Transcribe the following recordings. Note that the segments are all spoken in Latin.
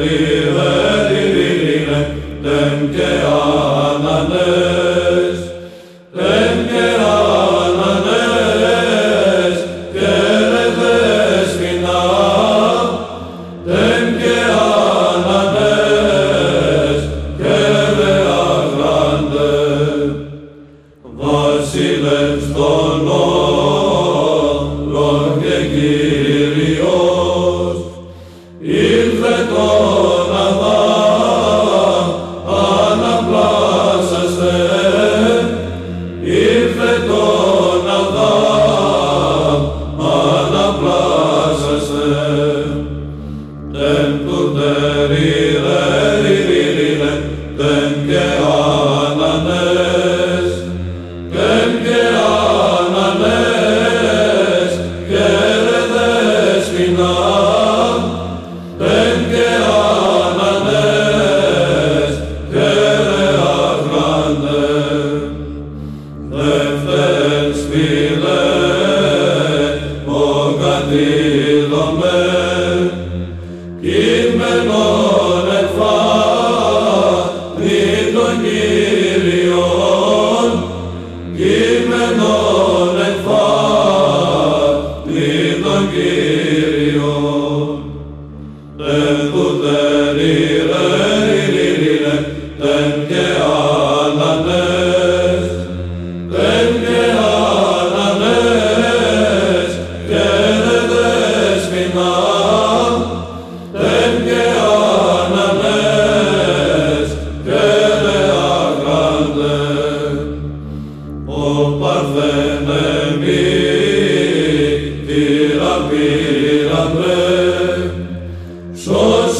li li li li li Dönge alanı Kyrion, Kymenon et Phar, Lithon Kyrion, Ten puteri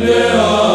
Yeah.